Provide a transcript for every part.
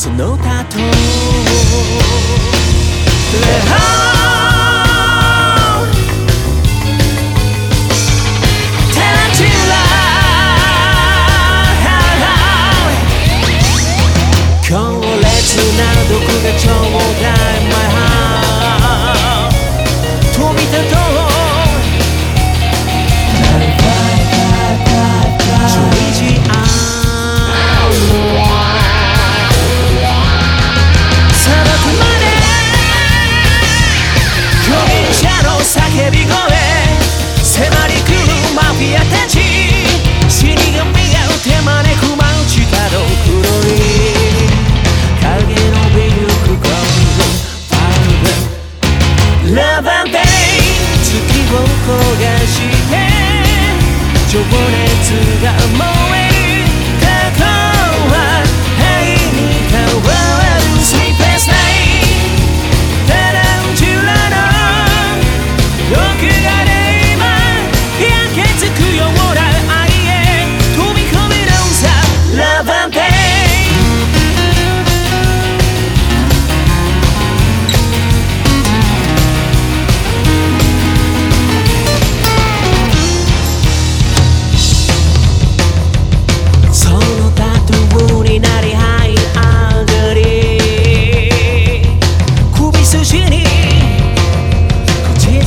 その他と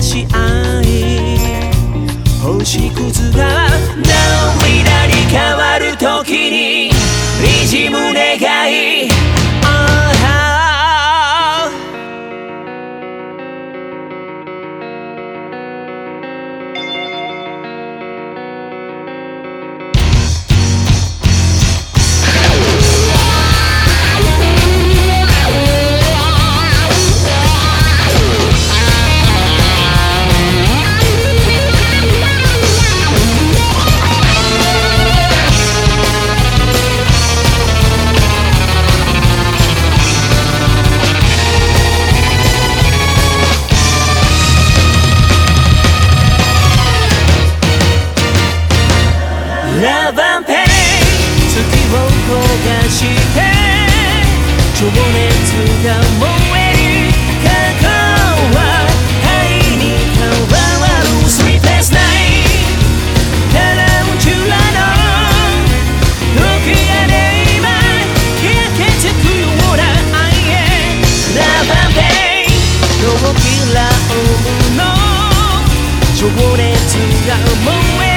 she 汚れちがうもんへ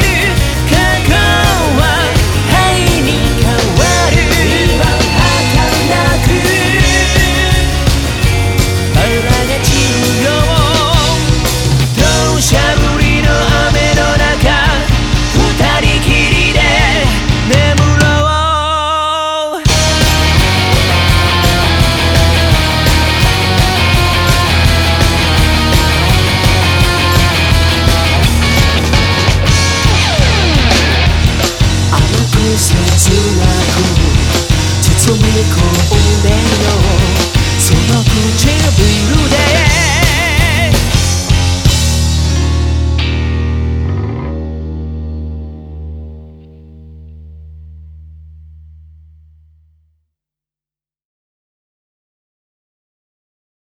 染み込んでよ。その唇で。